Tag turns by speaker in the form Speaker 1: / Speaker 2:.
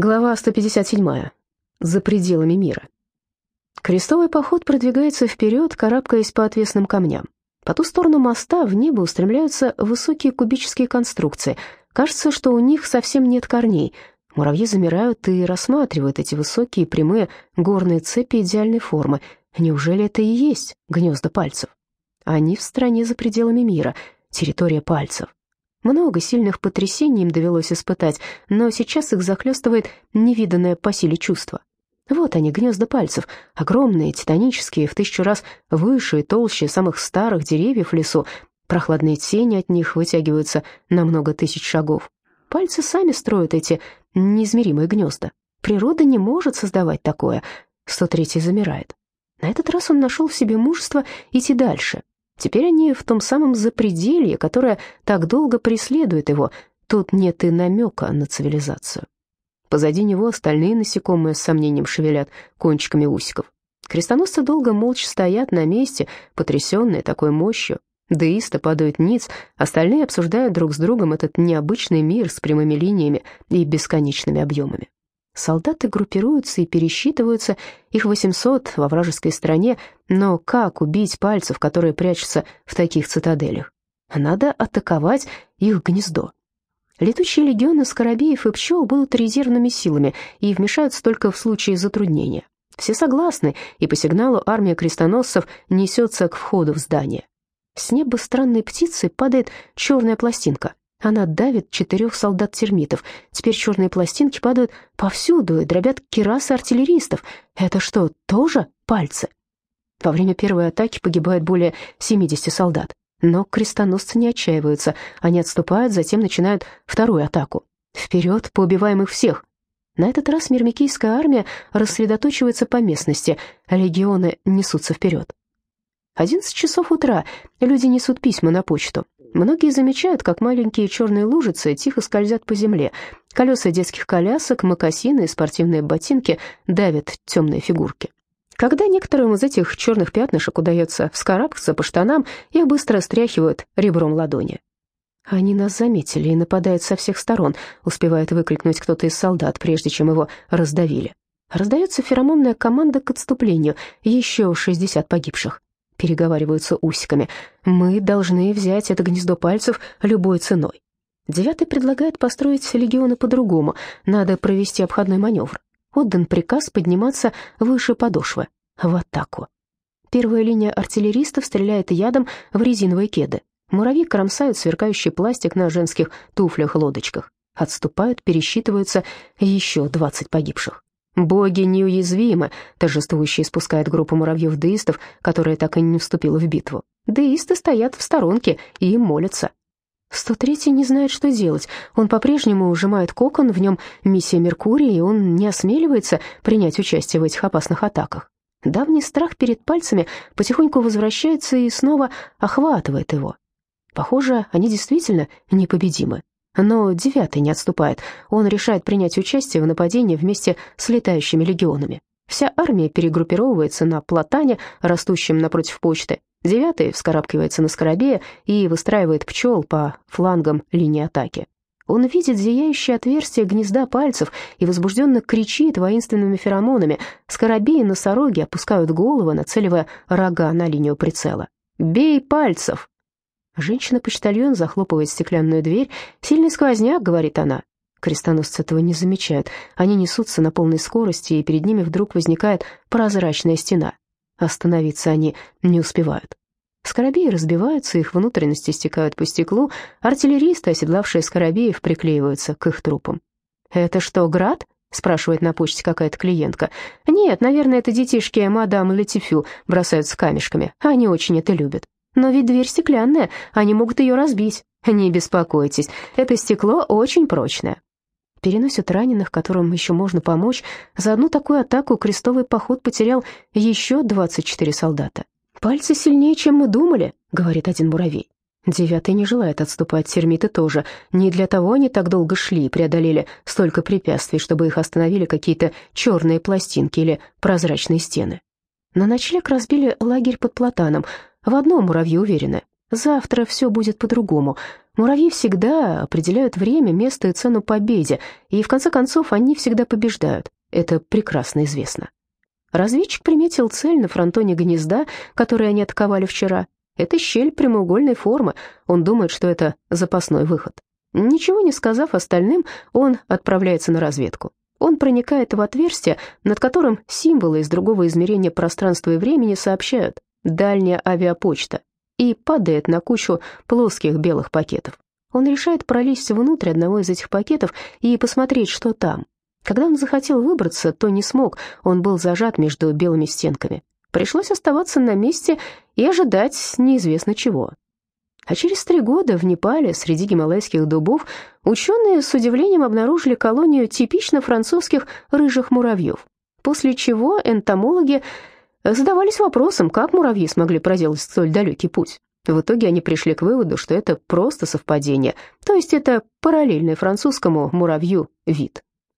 Speaker 1: Глава 157. За пределами мира. Крестовый поход продвигается вперед, карабкаясь по отвесным камням. По ту сторону моста в небо устремляются высокие кубические конструкции. Кажется, что у них совсем нет корней. Муравьи замирают и рассматривают эти высокие прямые горные цепи идеальной формы. Неужели это и есть гнезда пальцев? Они в стране за пределами мира, территория пальцев. Много сильных потрясений им довелось испытать, но сейчас их захлестывает невиданное по силе чувство. Вот они, гнезда пальцев, огромные, титанические, в тысячу раз выше и толще самых старых деревьев в лесу. Прохладные тени от них вытягиваются на много тысяч шагов. Пальцы сами строят эти неизмеримые гнезда. Природа не может создавать такое. 103-й замирает. На этот раз он нашел в себе мужество идти дальше, Теперь они в том самом запределье, которое так долго преследует его. Тут нет и намека на цивилизацию. Позади него остальные насекомые с сомнением шевелят кончиками усиков. Крестоносцы долго молча стоят на месте, потрясенные такой мощью. Деисты падают ниц, остальные обсуждают друг с другом этот необычный мир с прямыми линиями и бесконечными объемами. Солдаты группируются и пересчитываются, их 800 во вражеской стране, но как убить пальцев, которые прячутся в таких цитаделях? Надо атаковать их гнездо. Летучие легионы скоробеев и пчел будут резервными силами и вмешаются только в случае затруднения. Все согласны, и по сигналу армия крестоносцев несется к входу в здание. С неба странной птицы падает черная пластинка. Она давит четырех солдат-термитов. Теперь черные пластинки падают повсюду и дробят кирасы артиллеристов. Это что, тоже пальцы? Во время первой атаки погибает более 70 солдат. Но крестоносцы не отчаиваются. Они отступают, затем начинают вторую атаку. Вперед, поубиваем их всех. На этот раз мирмикийская армия рассредоточивается по местности, легионы несутся вперед. 11 часов утра люди несут письма на почту. Многие замечают, как маленькие черные лужицы тихо скользят по земле. Колеса детских колясок, мокасины и спортивные ботинки давят темные фигурки. Когда некоторым из этих черных пятнышек удается вскарабкаться по штанам, их быстро стряхивают ребром ладони. «Они нас заметили и нападают со всех сторон», — успевает выкрикнуть кто-то из солдат, прежде чем его раздавили. Раздается феромонная команда к отступлению, еще 60 погибших переговариваются усиками. «Мы должны взять это гнездо пальцев любой ценой». Девятый предлагает построить легионы по-другому. Надо провести обходной маневр. Отдан приказ подниматься выше подошвы, в атаку. Первая линия артиллеристов стреляет ядом в резиновые кеды. Муравьи кромсают сверкающий пластик на женских туфлях-лодочках. Отступают, пересчитываются еще двадцать погибших. «Боги неуязвимы», — торжествующе спускает группа муравьев-деистов, которая так и не вступила в битву. Деисты стоят в сторонке и молятся. 103-й не знает, что делать. Он по-прежнему ужимает кокон, в нем миссия Меркурия, и он не осмеливается принять участие в этих опасных атаках. Давний страх перед пальцами потихоньку возвращается и снова охватывает его. Похоже, они действительно непобедимы. Но девятый не отступает. Он решает принять участие в нападении вместе с летающими легионами. Вся армия перегруппировывается на платане, растущем напротив почты. Девятый вскарабкивается на скоробея и выстраивает пчел по флангам линии атаки. Он видит зияющее отверстие гнезда пальцев и возбужденно кричит воинственными феромонами. Скоробеи и носороги опускают головы, нацеливая рога на линию прицела. «Бей пальцев!» Женщина-почтальон захлопывает стеклянную дверь. «Сильный сквозняк», — говорит она. Крестоносцы этого не замечают. Они несутся на полной скорости, и перед ними вдруг возникает прозрачная стена. Остановиться они не успевают. Скоробеи разбиваются, их внутренности стекают по стеклу, артиллеристы, оседлавшие скоробеев, приклеиваются к их трупам. «Это что, град?» — спрашивает на почте какая-то клиентка. «Нет, наверное, это детишки мадам Летифю бросаются камешками. Они очень это любят». Но ведь дверь стеклянная, они могут ее разбить. Не беспокойтесь, это стекло очень прочное. Переносят раненых, которым еще можно помочь. За одну такую атаку крестовый поход потерял еще 24 солдата. «Пальцы сильнее, чем мы думали», — говорит один муравей. Девятый не желает отступать, термиты тоже. Не для того они так долго шли и преодолели столько препятствий, чтобы их остановили какие-то черные пластинки или прозрачные стены. На ночлег разбили лагерь под платаном, в одном муравьи уверены. Завтра все будет по-другому. Муравьи всегда определяют время, место и цену победе, и в конце концов они всегда побеждают. Это прекрасно известно. Разведчик приметил цель на фронтоне гнезда, который они атаковали вчера. Это щель прямоугольной формы. Он думает, что это запасной выход. Ничего не сказав остальным, он отправляется на разведку. Он проникает в отверстие, над которым символы из другого измерения пространства и времени сообщают «дальняя авиапочта» и падает на кучу плоских белых пакетов. Он решает пролезть внутрь одного из этих пакетов и посмотреть, что там. Когда он захотел выбраться, то не смог, он был зажат между белыми стенками. Пришлось оставаться на месте и ожидать неизвестно чего. А через три года в Непале, среди гималайских дубов, ученые с удивлением обнаружили колонию типично французских рыжих муравьев, после чего энтомологи задавались вопросом, как муравьи смогли проделать столь далекий путь. В итоге они пришли к выводу, что это просто совпадение, то есть это параллельный французскому муравью вид.